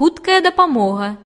Хуткая дапамога.